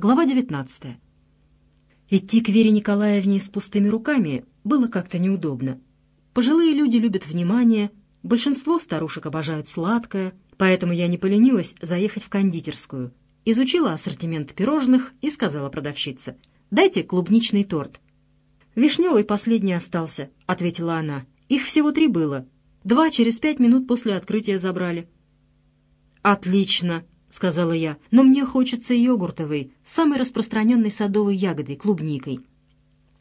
Глава 19. Идти к Вере Николаевне с пустыми руками было как-то неудобно. Пожилые люди любят внимание, большинство старушек обожают сладкое, поэтому я не поленилась заехать в кондитерскую. Изучила ассортимент пирожных и сказала продавщице, «Дайте клубничный торт». «Вишневый последний остался», — ответила она. «Их всего три было. Два через пять минут после открытия забрали». «Отлично», — сказала я, — «но мне хочется йогуртовый, самой распространенной садовой ягодой, клубникой».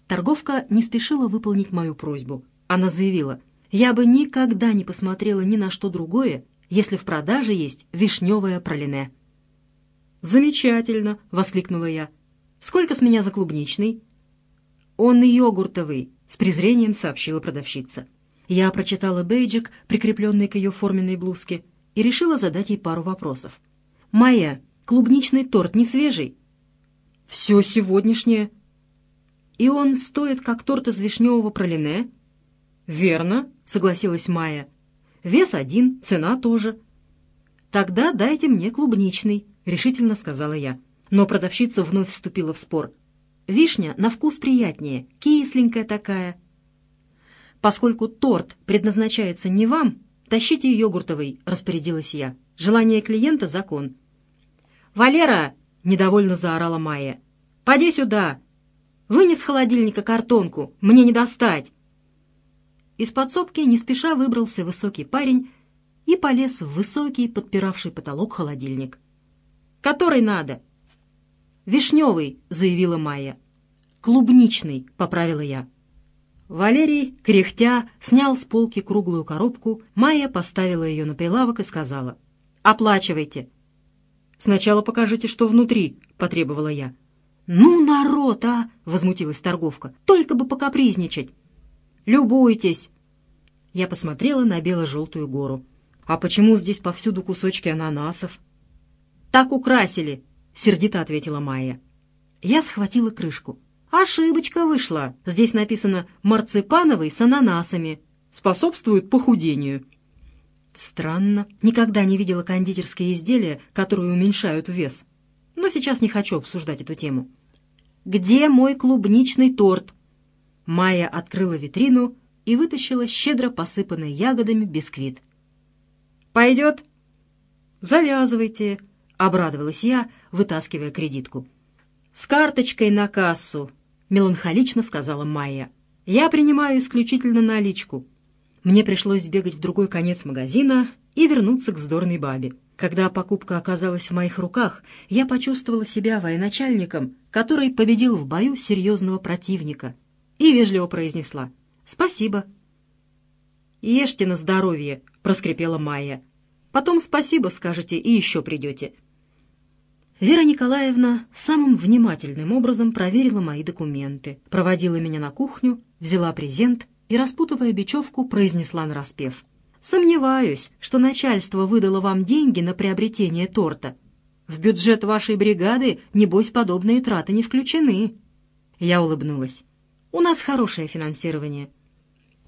Торговка не спешила выполнить мою просьбу. Она заявила, «Я бы никогда не посмотрела ни на что другое, если в продаже есть вишневое пролине». «Замечательно!» — воскликнула я. «Сколько с меня за клубничный?» «Он йогуртовый», — с презрением сообщила продавщица. Я прочитала бейджик, прикрепленный к ее форменной блузке, и решила задать ей пару вопросов. «Майя, клубничный торт не свежий?» «Все сегодняшнее». «И он стоит, как торт из вишневого пролине?» «Верно», — согласилась Майя. «Вес один, цена тоже». «Тогда дайте мне клубничный», — решительно сказала я. Но продавщица вновь вступила в спор. «Вишня на вкус приятнее, кисленькая такая». «Поскольку торт предназначается не вам, тащите йогуртовый», — распорядилась я. Желание клиента — закон. «Валера!» — недовольно заорала Майя. «Поди сюда! Вынес холодильника картонку, мне не достать!» Из подсобки не спеша выбрался высокий парень и полез в высокий, подпиравший потолок холодильник. «Который надо?» «Вишневый», — заявила Майя. «Клубничный», — поправила я. Валерий, кряхтя, снял с полки круглую коробку, Майя поставила ее на прилавок и сказала — Оплачивайте». «Сначала покажите, что внутри», — потребовала я. «Ну, народ, а!» — возмутилась торговка. «Только бы покапризничать». «Любуйтесь!» Я посмотрела на бело-желтую гору. «А почему здесь повсюду кусочки ананасов?» «Так украсили», — сердито ответила Майя. Я схватила крышку. «Ошибочка вышла. Здесь написано «марципановый с ананасами». Способствует похудению». Странно. Никогда не видела кондитерские изделия, которые уменьшают вес. Но сейчас не хочу обсуждать эту тему. «Где мой клубничный торт?» Майя открыла витрину и вытащила щедро посыпанный ягодами бисквит. «Пойдет?» «Завязывайте», — обрадовалась я, вытаскивая кредитку. «С карточкой на кассу», — меланхолично сказала Майя. «Я принимаю исключительно наличку». Мне пришлось бегать в другой конец магазина и вернуться к вздорной бабе. Когда покупка оказалась в моих руках, я почувствовала себя военачальником, который победил в бою серьезного противника, и вежливо произнесла «Спасибо». «Ешьте на здоровье», — проскрипела Майя. «Потом спасибо скажете и еще придете». Вера Николаевна самым внимательным образом проверила мои документы, проводила меня на кухню, взяла презент и, распутывая бечевку, произнесла нараспев. «Сомневаюсь, что начальство выдало вам деньги на приобретение торта. В бюджет вашей бригады, небось, подобные траты не включены». Я улыбнулась. «У нас хорошее финансирование».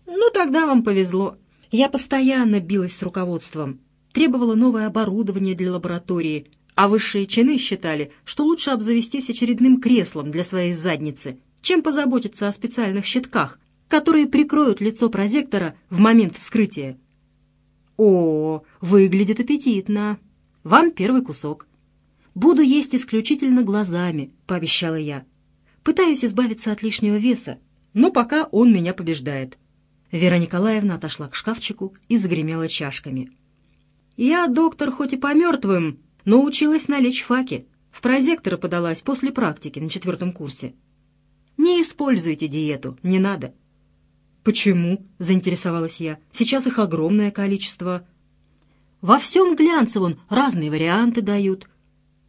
«Ну, тогда вам повезло. Я постоянно билась с руководством, требовала новое оборудование для лаборатории, а высшие чины считали, что лучше обзавестись очередным креслом для своей задницы, чем позаботиться о специальных щитках, которые прикроют лицо прозектора в момент вскрытия. О, выглядит аппетитно. Вам первый кусок. Буду есть исключительно глазами, пообещала я. Пытаюсь избавиться от лишнего веса, но пока он меня побеждает. Вера Николаевна отошла к шкафчику и загремела чашками. Я, доктор, хоть и по мертвым, но училась на лечфаке. В прозекторы подалась после практики на четвертом курсе. Не используйте диету, не надо. «Почему?» — заинтересовалась я. «Сейчас их огромное количество». «Во всем глянцевом разные варианты дают».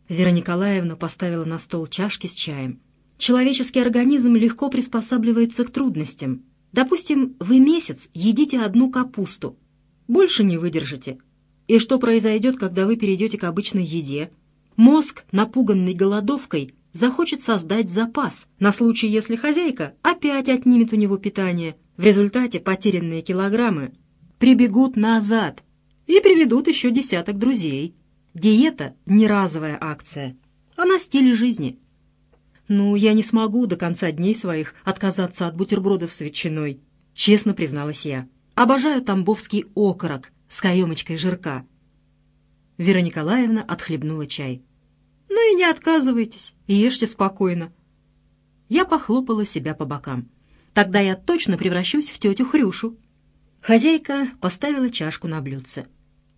Вера Николаевна поставила на стол чашки с чаем. «Человеческий организм легко приспосабливается к трудностям. Допустим, вы месяц едите одну капусту. Больше не выдержите. И что произойдет, когда вы перейдете к обычной еде? Мозг, напуганный голодовкой, захочет создать запас на случай, если хозяйка опять отнимет у него питание – в результате потерянные килограммы прибегут назад и приведут еще десяток друзей. Диета — не разовая акция, она стиль жизни. «Ну, я не смогу до конца дней своих отказаться от бутербродов с ветчиной», — честно призналась я. «Обожаю тамбовский окорок с каемочкой жирка». Вера Николаевна отхлебнула чай. «Ну и не отказывайтесь, ешьте спокойно». Я похлопала себя по бокам. «Тогда я точно превращусь в тетю Хрюшу». Хозяйка поставила чашку на блюдце.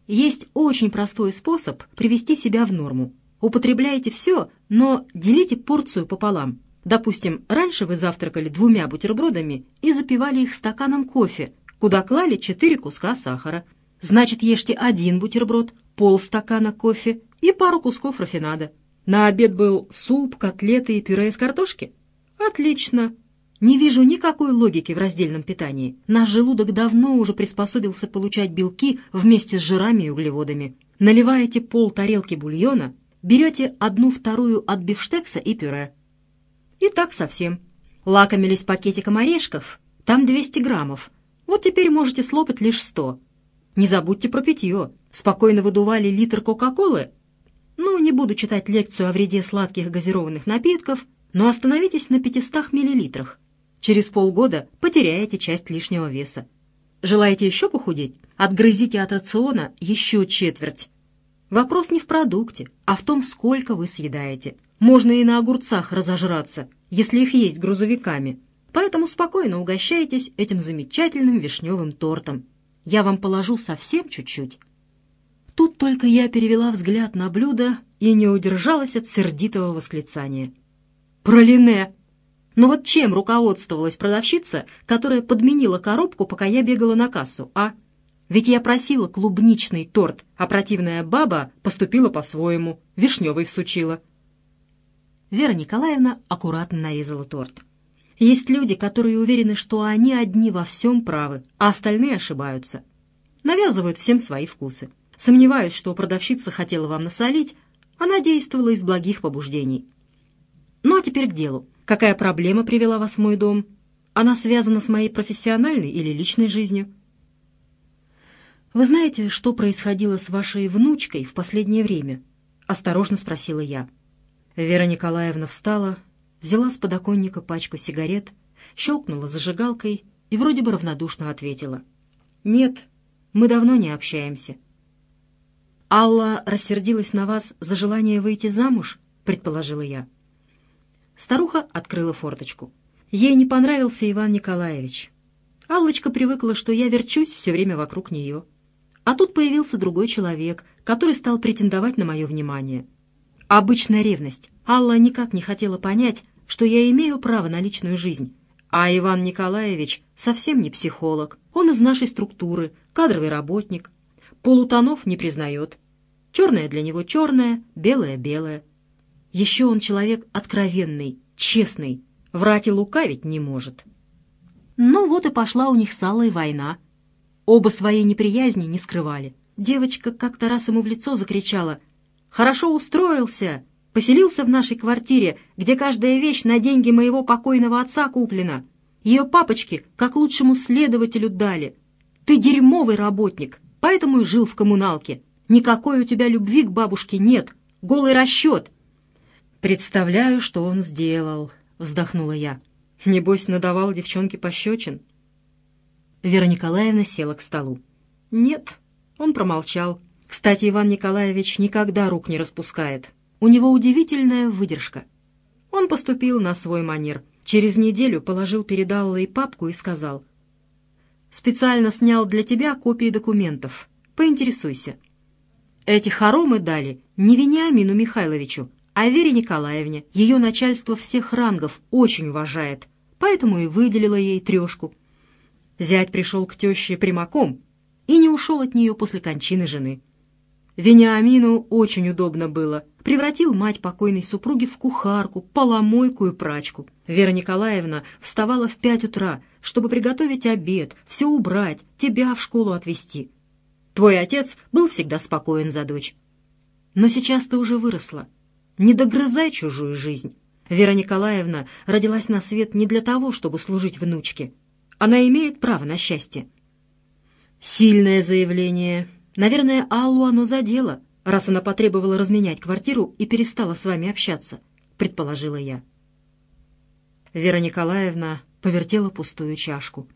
Есть очень простой способ привести себя в норму. Употребляйте все, но делите порцию пополам. Допустим, раньше вы завтракали двумя бутербродами и запивали их стаканом кофе, куда клали четыре куска сахара. Значит, ешьте один бутерброд, полстакана кофе и пару кусков рафинада. На обед был суп, котлеты и пюре из картошки? Отлично. Не вижу никакой логики в раздельном питании. Наш желудок давно уже приспособился получать белки вместе с жирами и углеводами. Наливаете пол тарелки бульона, берете одну-вторую от бифштекса и пюре. И так совсем. Лакомились пакетиком орешков, там 200 граммов. Вот теперь можете слопать лишь 100. Не забудьте про питье. Спокойно выдували литр Кока-Колы. Ну, не буду читать лекцию о вреде сладких газированных напитков, но остановитесь на 500 миллилитрах. Через полгода потеряете часть лишнего веса. Желаете еще похудеть? Отгрызите от рациона еще четверть. Вопрос не в продукте, а в том, сколько вы съедаете. Можно и на огурцах разожраться, если их есть грузовиками. Поэтому спокойно угощайтесь этим замечательным вишневым тортом. Я вам положу совсем чуть-чуть. Тут только я перевела взгляд на блюдо и не удержалась от сердитого восклицания. «Пролине!» Но вот чем руководствовалась продавщица, которая подменила коробку, пока я бегала на кассу, а? Ведь я просила клубничный торт, а противная баба поступила по-своему, вишневый всучила. Вера Николаевна аккуратно нарезала торт. Есть люди, которые уверены, что они одни во всем правы, а остальные ошибаются. Навязывают всем свои вкусы. Сомневаюсь, что продавщица хотела вам насолить, она действовала из благих побуждений. Ну а теперь к делу. Какая проблема привела вас в мой дом? Она связана с моей профессиональной или личной жизнью? Вы знаете, что происходило с вашей внучкой в последнее время? Осторожно спросила я. Вера Николаевна встала, взяла с подоконника пачку сигарет, щелкнула зажигалкой и вроде бы равнодушно ответила. «Нет, мы давно не общаемся». «Алла рассердилась на вас за желание выйти замуж?» — предположила я. Старуха открыла форточку. Ей не понравился Иван Николаевич. Аллочка привыкла, что я верчусь все время вокруг нее. А тут появился другой человек, который стал претендовать на мое внимание. Обычная ревность. Алла никак не хотела понять, что я имею право на личную жизнь. А Иван Николаевич совсем не психолог. Он из нашей структуры, кадровый работник. Полутонов не признает. Черное для него черное, белое белое. Еще он человек откровенный, честный, врать и лукавить не может. Ну вот и пошла у них с Аллой война. Оба своей неприязни не скрывали. Девочка как-то раз ему в лицо закричала «Хорошо устроился! Поселился в нашей квартире, где каждая вещь на деньги моего покойного отца куплена. Ее папочки как лучшему следователю дали. Ты дерьмовый работник, поэтому и жил в коммуналке. Никакой у тебя любви к бабушке нет, голый расчет». «Представляю, что он сделал», — вздохнула я. «Небось, надавал девчонке пощечин». Вера Николаевна села к столу. «Нет», — он промолчал. «Кстати, Иван Николаевич никогда рук не распускает. У него удивительная выдержка. Он поступил на свой манер. Через неделю положил перед Аллой папку и сказал. «Специально снял для тебя копии документов. Поинтересуйся». Эти хоромы дали не Вениамину Михайловичу, а Вере Николаевне ее начальство всех рангов очень уважает, поэтому и выделила ей трешку. Зять пришел к теще прямаком и не ушел от нее после кончины жены. Вениамину очень удобно было. Превратил мать покойной супруги в кухарку, поломойку и прачку. Вера Николаевна вставала в пять утра, чтобы приготовить обед, все убрать, тебя в школу отвезти. Твой отец был всегда спокоен за дочь. Но сейчас ты уже выросла, не догрызай чужую жизнь. Вера Николаевна родилась на свет не для того, чтобы служить внучке. Она имеет право на счастье. Сильное заявление. Наверное, Аллу оно задело, раз она потребовала разменять квартиру и перестала с вами общаться, предположила я. Вера Николаевна повертела пустую чашку.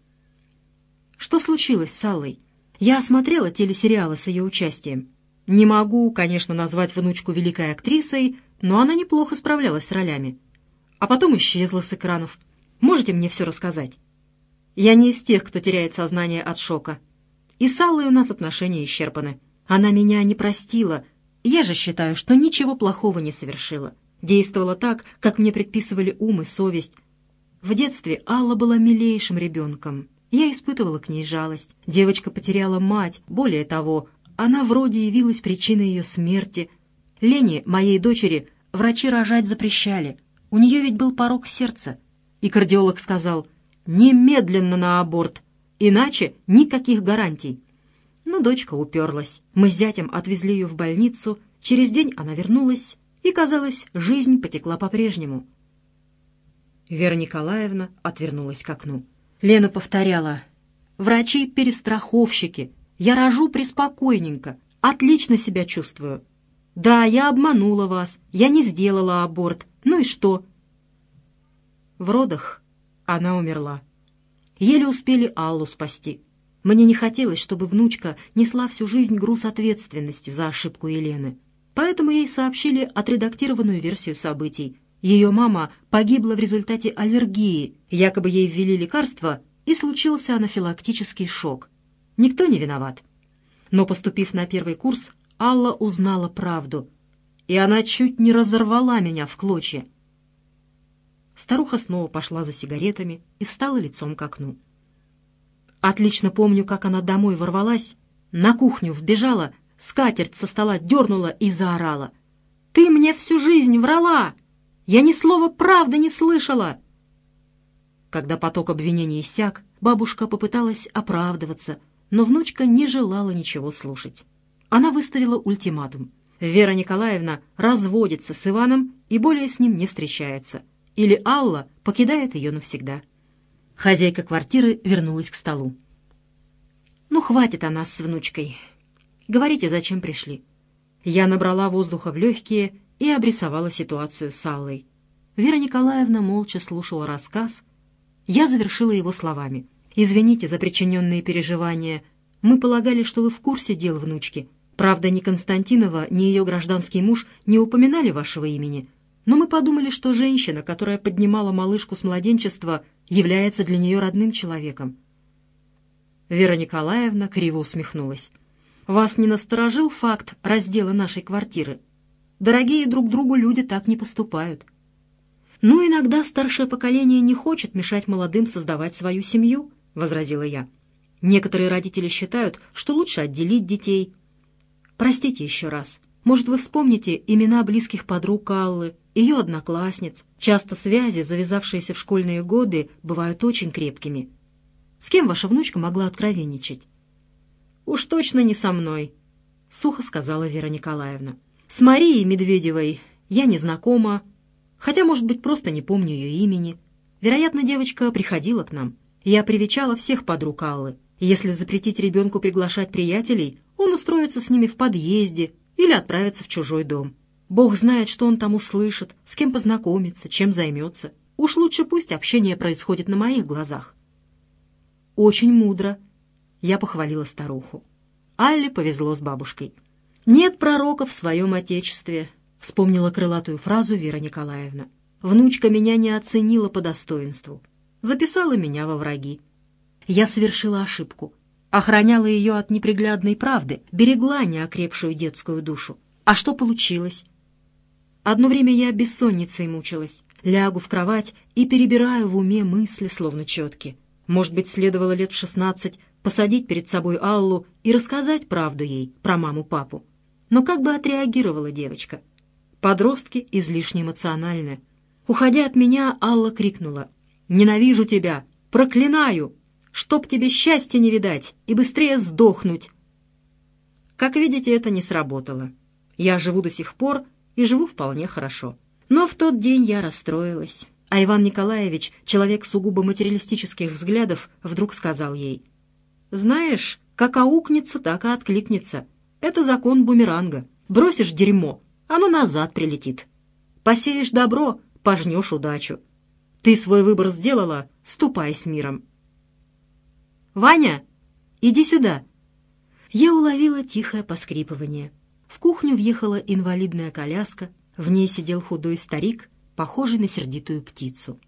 «Что случилось с Аллой? Я осмотрела телесериалы с ее участием. Не могу, конечно, назвать внучку великой актрисой, но она неплохо справлялась с ролями. А потом исчезла с экранов. Можете мне все рассказать? Я не из тех, кто теряет сознание от шока. И с Аллой у нас отношения исчерпаны. Она меня не простила. Я же считаю, что ничего плохого не совершила. Действовала так, как мне предписывали ум и совесть. В детстве Алла была милейшим ребенком. Я испытывала к ней жалость. Девочка потеряла мать. Более того, она вроде явилась причиной ее смерти. Лене, моей дочери, врачи рожать запрещали. У нее ведь был порог сердца. И кардиолог сказал, немедленно на аборт, иначе никаких гарантий. Но дочка уперлась. Мы с зятем отвезли ее в больницу. Через день она вернулась, и, казалось, жизнь потекла по-прежнему. Вера Николаевна отвернулась к окну. Лена повторяла. «Врачи-перестраховщики. Я рожу преспокойненько. Отлично себя чувствую. Да, я обманула вас. Я не сделала аборт. Ну и что?» В родах она умерла. Еле успели Аллу спасти. Мне не хотелось, чтобы внучка несла всю жизнь груз ответственности за ошибку Елены. Поэтому ей сообщили отредактированную версию событий. Ее мама погибла в результате аллергии, якобы ей ввели лекарство, и случился анафилактический шок. Никто не виноват. Но, поступив на первый курс, Алла узнала правду, и она чуть не разорвала меня в клочья. Старуха снова пошла за сигаретами и встала лицом к окну. Отлично помню, как она домой ворвалась, на кухню вбежала, скатерть со стола дернула и заорала. «Ты мне всю жизнь врала! Я ни слова правды не слышала!» Когда поток обвинений иссяк, бабушка попыталась оправдываться, но внучка не желала ничего слушать. Она выставила ультиматум. Вера Николаевна разводится с Иваном и более с ним не встречается — или Алла покидает ее навсегда. Хозяйка квартиры вернулась к столу. «Ну, хватит о нас с внучкой. Говорите, зачем пришли?» Я набрала воздуха в легкие и обрисовала ситуацию с Аллой. Вера Николаевна молча слушала рассказ. Я завершила его словами. «Извините за причиненные переживания. Мы полагали, что вы в курсе дел внучки. Правда, ни Константинова, ни ее гражданский муж не упоминали вашего имени, но мы подумали, что женщина, которая поднимала малышку с младенчества, является для нее родным человеком. Вера Николаевна криво усмехнулась. «Вас не насторожил факт раздела нашей квартиры? Дорогие друг другу люди так не поступают». «Ну, иногда старшее поколение не хочет мешать молодым создавать свою семью», — возразила я. «Некоторые родители считают, что лучше отделить детей». «Простите еще раз. Может, вы вспомните имена близких подруг Аллы, ее одноклассниц. Часто связи, завязавшиеся в школьные годы, бывают очень крепкими. С кем ваша внучка могла откровенничать? «Уж точно не со мной», — сухо сказала Вера Николаевна. «С Марией Медведевой я не знакома, хотя, может быть, просто не помню ее имени. Вероятно, девочка приходила к нам. Я привечала всех подруг Аллы. Если запретить ребенку приглашать приятелей, он устроится с ними в подъезде или отправится в чужой дом. Бог знает, что он там услышит, с кем познакомится, чем займется. Уж лучше пусть общение происходит на моих глазах. Очень мудро. Я похвалила старуху. Алле повезло с бабушкой. «Нет пророка в своем отечестве», — вспомнила крылатую фразу Вера Николаевна. «Внучка меня не оценила по достоинству. Записала меня во враги. Я совершила ошибку. Охраняла ее от неприглядной правды, берегла неокрепшую детскую душу. А что получилось? Одно время я бессонницей мучилась. Лягу в кровать и перебираю в уме мысли, словно четки. Может быть, следовало лет в шестнадцать посадить перед собой Аллу и рассказать правду ей про маму-папу. Но как бы отреагировала девочка? Подростки излишне эмоциональны. Уходя от меня, Алла крикнула. «Ненавижу тебя! Проклинаю! Чтоб тебе счастья не видать и быстрее сдохнуть!» Как видите, это не сработало. Я живу до сих пор и живу вполне хорошо. Но в тот день я расстроилась, а Иван Николаевич, человек сугубо материалистических взглядов, вдруг сказал ей, «Знаешь, как аукнется, так и откликнется. Это закон бумеранга. Бросишь дерьмо, оно назад прилетит. Посеешь добро, пожнешь удачу. Ты свой выбор сделала, ступай с миром. «Ваня, иди сюда!» Я уловила тихое поскрипывание. В кухню въехала инвалидная коляска, в ней сидел худой старик, похожий на сердитую птицу.